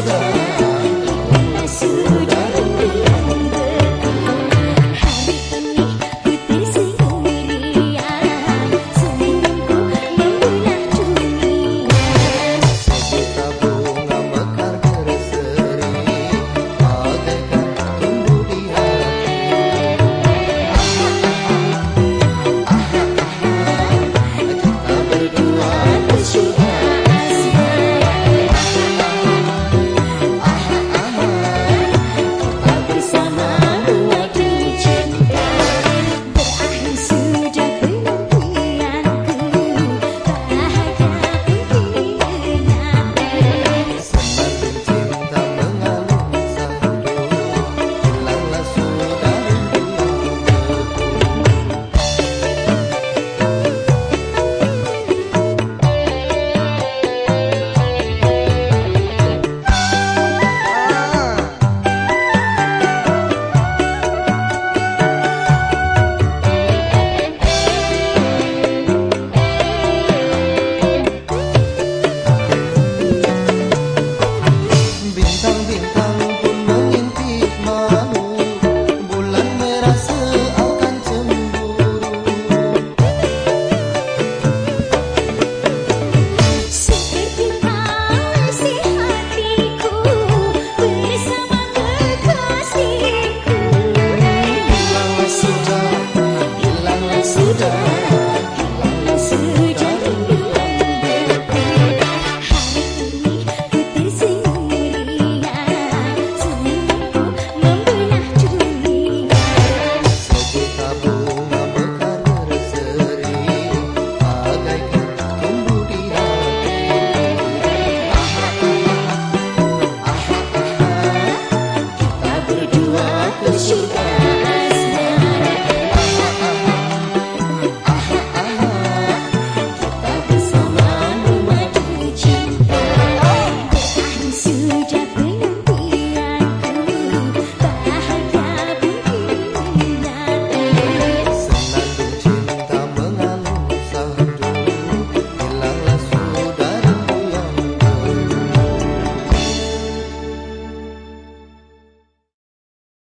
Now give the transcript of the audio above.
Buddha.